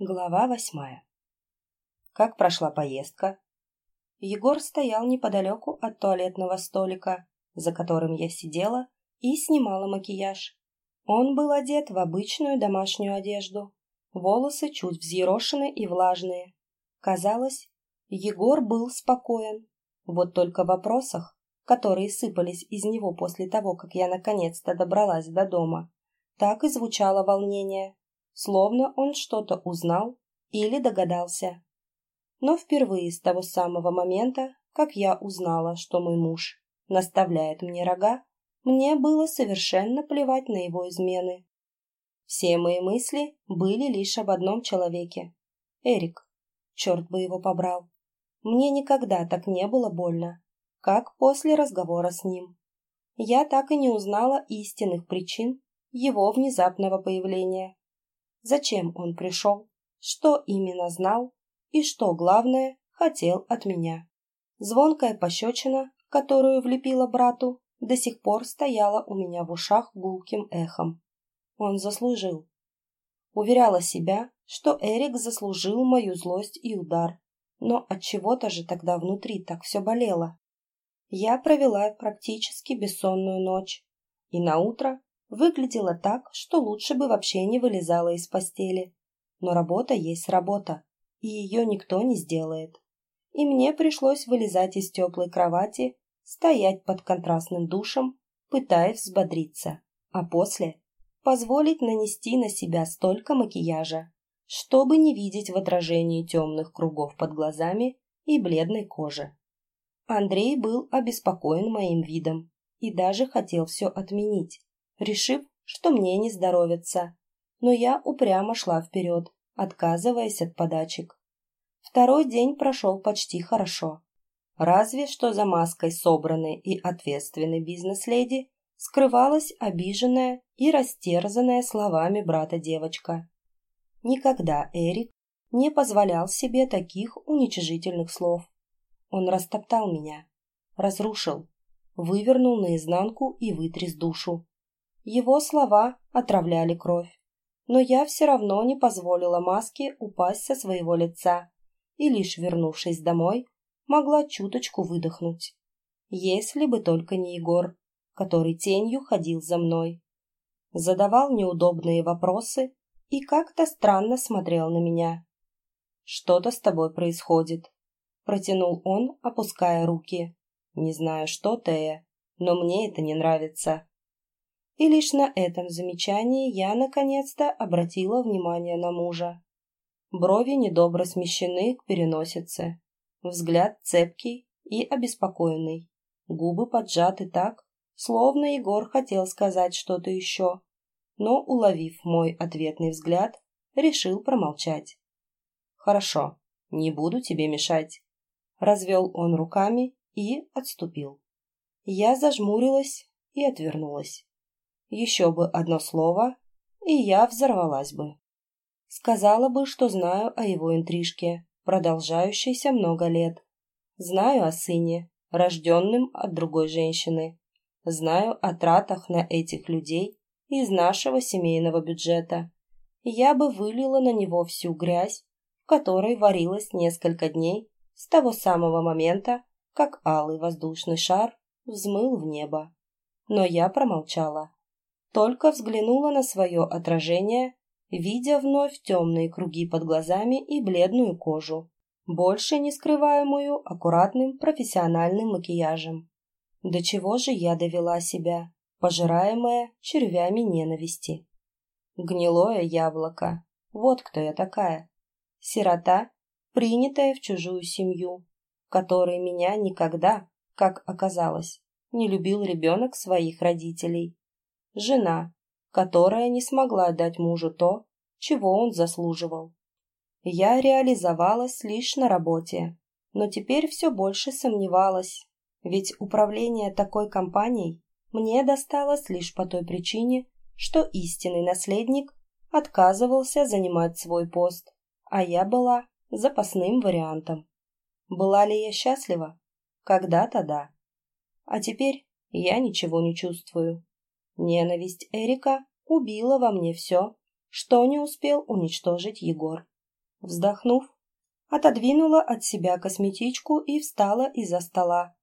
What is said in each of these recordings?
Глава восьмая. Как прошла поездка? Егор стоял неподалеку от туалетного столика, за которым я сидела и снимала макияж. Он был одет в обычную домашнюю одежду. Волосы чуть взъерошены и влажные. Казалось, Егор был спокоен. Вот только в вопросах, которые сыпались из него после того, как я наконец-то добралась до дома, так и звучало волнение словно он что-то узнал или догадался. Но впервые с того самого момента, как я узнала, что мой муж наставляет мне рога, мне было совершенно плевать на его измены. Все мои мысли были лишь об одном человеке. Эрик. Черт бы его побрал. Мне никогда так не было больно, как после разговора с ним. Я так и не узнала истинных причин его внезапного появления зачем он пришел, что именно знал и что, главное, хотел от меня. Звонкая пощечина, которую влепила брату, до сих пор стояла у меня в ушах гулким эхом. Он заслужил. Уверяла себя, что Эрик заслужил мою злость и удар, но от чего-то же тогда внутри так все болело. Я провела практически бессонную ночь, и на утро Выглядела так, что лучше бы вообще не вылезала из постели. Но работа есть работа, и ее никто не сделает. И мне пришлось вылезать из теплой кровати, стоять под контрастным душем, пытаясь взбодриться, а после позволить нанести на себя столько макияжа, чтобы не видеть в отражении темных кругов под глазами и бледной кожи. Андрей был обеспокоен моим видом и даже хотел все отменить, решив, что мне не здоровится. Но я упрямо шла вперед, отказываясь от подачек. Второй день прошел почти хорошо. Разве что за маской собранной и ответственной бизнес-леди скрывалась обиженная и растерзанная словами брата девочка. Никогда Эрик не позволял себе таких уничижительных слов. Он растоптал меня, разрушил, вывернул наизнанку и вытряс душу. Его слова отравляли кровь. Но я все равно не позволила маске упасть со своего лица и, лишь вернувшись домой, могла чуточку выдохнуть. Если бы только не Егор, который тенью ходил за мной. Задавал неудобные вопросы и как-то странно смотрел на меня. «Что-то с тобой происходит», — протянул он, опуская руки. «Не знаю, что, Тея, но мне это не нравится». И лишь на этом замечании я наконец-то обратила внимание на мужа. Брови недобро смещены к переносице, взгляд цепкий и обеспокоенный, губы поджаты так, словно Егор хотел сказать что-то еще, но, уловив мой ответный взгляд, решил промолчать. «Хорошо, не буду тебе мешать», — развел он руками и отступил. Я зажмурилась и отвернулась. Еще бы одно слово, и я взорвалась бы. Сказала бы, что знаю о его интрижке, продолжающейся много лет. Знаю о сыне, рожденном от другой женщины. Знаю о тратах на этих людей из нашего семейного бюджета. Я бы вылила на него всю грязь, в которой варилась несколько дней с того самого момента, как алый воздушный шар взмыл в небо. Но я промолчала только взглянула на свое отражение, видя вновь темные круги под глазами и бледную кожу, больше не скрываемую аккуратным профессиональным макияжем. До чего же я довела себя, пожираемая червями ненависти? Гнилое яблоко. Вот кто я такая. Сирота, принятая в чужую семью, которой меня никогда, как оказалось, не любил ребенок своих родителей жена, которая не смогла дать мужу то, чего он заслуживал. Я реализовалась лишь на работе, но теперь все больше сомневалась, ведь управление такой компанией мне досталось лишь по той причине, что истинный наследник отказывался занимать свой пост, а я была запасным вариантом. Была ли я счастлива? Когда-то да. А теперь я ничего не чувствую. Ненависть Эрика убила во мне все, что не успел уничтожить Егор. Вздохнув, отодвинула от себя косметичку и встала из-за стола.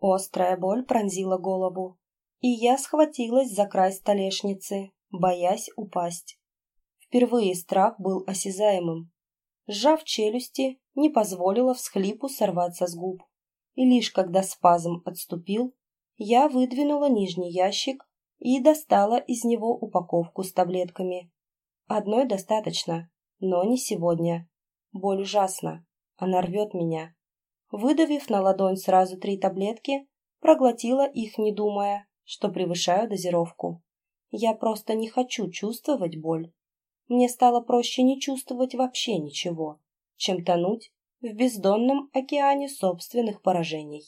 Острая боль пронзила голову, и я схватилась за край столешницы, боясь упасть. Впервые страх был осязаемым. Сжав челюсти, не позволила всхлипу сорваться с губ. И лишь когда спазм отступил, я выдвинула нижний ящик и достала из него упаковку с таблетками. Одной достаточно, но не сегодня. Боль ужасна, она рвет меня. Выдавив на ладонь сразу три таблетки, проглотила их, не думая, что превышаю дозировку. Я просто не хочу чувствовать боль. Мне стало проще не чувствовать вообще ничего, чем тонуть в бездонном океане собственных поражений.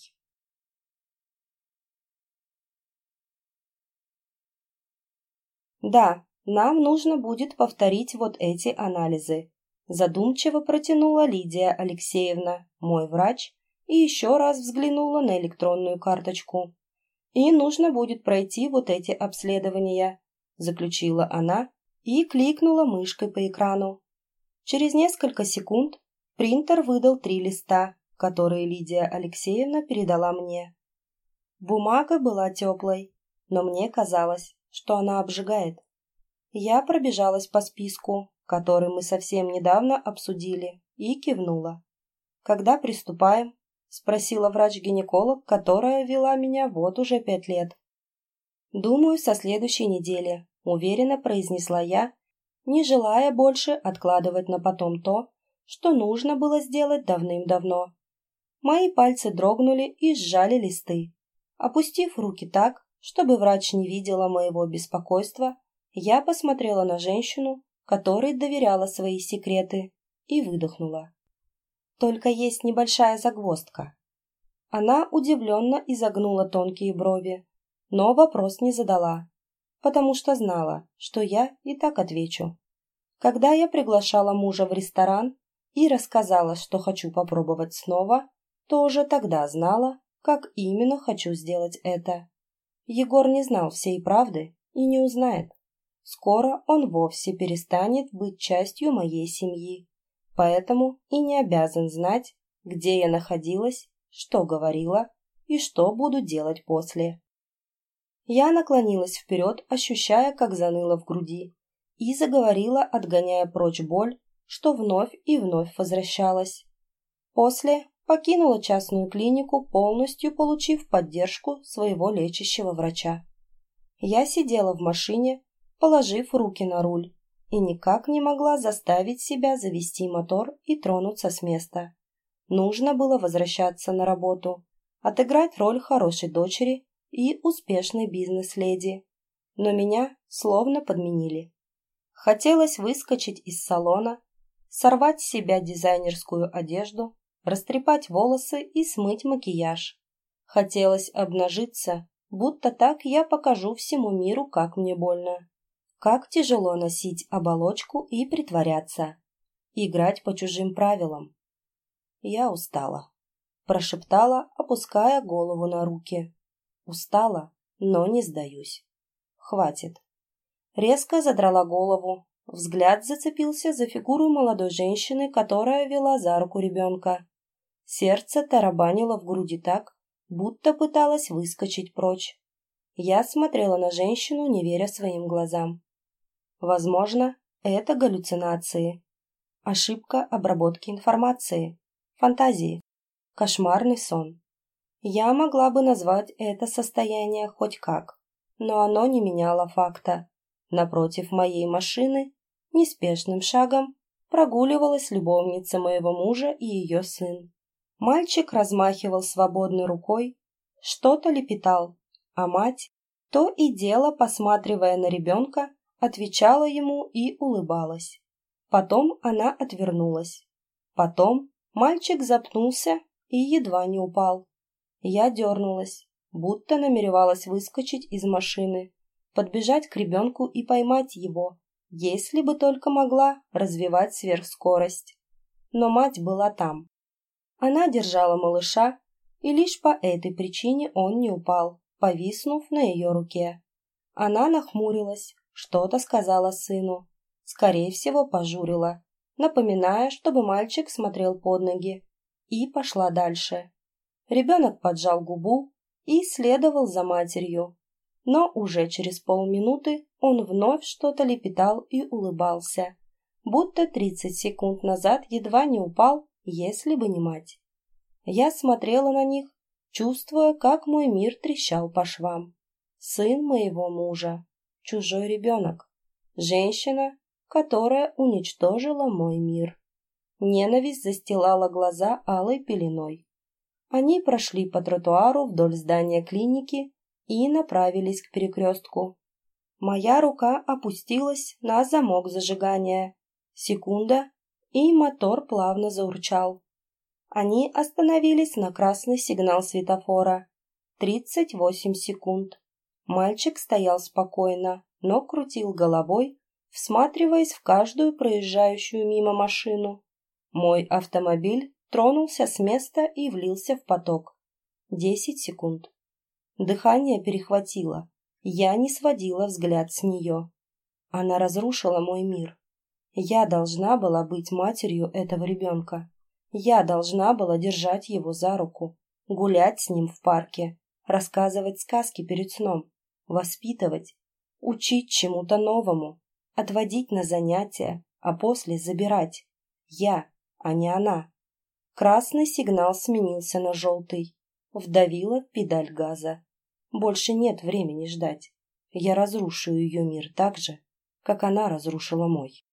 Да, нам нужно будет повторить вот эти анализы. Задумчиво протянула Лидия Алексеевна, мой врач, и еще раз взглянула на электронную карточку. И нужно будет пройти вот эти обследования, заключила она и кликнула мышкой по экрану. Через несколько секунд принтер выдал три листа, которые Лидия Алексеевна передала мне. Бумага была теплой, но мне казалось, что она обжигает. Я пробежалась по списку, который мы совсем недавно обсудили, и кивнула. «Когда приступаем?» – спросила врач-гинеколог, которая вела меня вот уже пять лет. «Думаю, со следующей недели», – уверенно произнесла я, не желая больше откладывать на потом то, что нужно было сделать давным-давно. Мои пальцы дрогнули и сжали листы. Опустив руки так, чтобы врач не видела моего беспокойства, я посмотрела на женщину, которой доверяла свои секреты, и выдохнула. Только есть небольшая загвоздка. Она удивленно изогнула тонкие брови, но вопрос не задала, потому что знала, что я и так отвечу. Когда я приглашала мужа в ресторан и рассказала, что хочу попробовать снова, то уже тогда знала, как именно хочу сделать это. Егор не знал всей правды и не узнает. Скоро он вовсе перестанет быть частью моей семьи, поэтому и не обязан знать, где я находилась, что говорила и что буду делать после. Я наклонилась вперед, ощущая, как заныло в груди, и заговорила, отгоняя прочь боль, что вновь и вновь возвращалась. После покинула частную клинику, полностью получив поддержку своего лечащего врача. Я сидела в машине, положив руки на руль, и никак не могла заставить себя завести мотор и тронуться с места. Нужно было возвращаться на работу, отыграть роль хорошей дочери и успешной бизнес-леди. Но меня словно подменили. Хотелось выскочить из салона, сорвать с себя дизайнерскую одежду, растрепать волосы и смыть макияж. Хотелось обнажиться, будто так я покажу всему миру, как мне больно. Как тяжело носить оболочку и притворяться. Играть по чужим правилам. Я устала. Прошептала, опуская голову на руки. Устала, но не сдаюсь. Хватит. Резко задрала голову, Взгляд зацепился за фигуру молодой женщины, которая вела за руку ребенка. Сердце тарабанило в груди так, будто пыталась выскочить прочь. Я смотрела на женщину, не веря своим глазам. Возможно, это галлюцинации. Ошибка обработки информации. Фантазии. Кошмарный сон. Я могла бы назвать это состояние хоть как, но оно не меняло факта. Напротив моей машины неспешным шагом прогуливалась любовница моего мужа и ее сын. Мальчик размахивал свободной рукой, что-то лепетал, а мать, то и дело, посматривая на ребенка, отвечала ему и улыбалась. Потом она отвернулась. Потом мальчик запнулся и едва не упал. Я дернулась, будто намеревалась выскочить из машины, подбежать к ребенку и поймать его, если бы только могла развивать сверхскорость. Но мать была там. Она держала малыша, и лишь по этой причине он не упал, повиснув на ее руке. Она нахмурилась, что-то сказала сыну. Скорее всего, пожурила. напоминая, чтобы мальчик смотрел под ноги, и пошла дальше. Ребенок поджал губу и следовал за матерью, но уже через полминуты он вновь что-то лепетал и улыбался, будто тридцать секунд назад едва не упал, если бы не мать. Я смотрела на них, чувствуя, как мой мир трещал по швам. Сын моего мужа, чужой ребенок, женщина, которая уничтожила мой мир. Ненависть застилала глаза алой пеленой. Они прошли по тротуару вдоль здания клиники и направились к перекрестку. Моя рука опустилась на замок зажигания. Секунда, и мотор плавно заурчал. Они остановились на красный сигнал светофора. Тридцать восемь секунд. Мальчик стоял спокойно, но крутил головой, всматриваясь в каждую проезжающую мимо машину. Мой автомобиль тронулся с места и влился в поток. Десять секунд. Дыхание перехватило. Я не сводила взгляд с нее. Она разрушила мой мир. Я должна была быть матерью этого ребенка. Я должна была держать его за руку, гулять с ним в парке, рассказывать сказки перед сном, воспитывать, учить чему-то новому, отводить на занятия, а после забирать. Я, а не она. Красный сигнал сменился на желтый. Вдавила педаль газа. Больше нет времени ждать. Я разрушу ее мир так же, как она разрушила мой.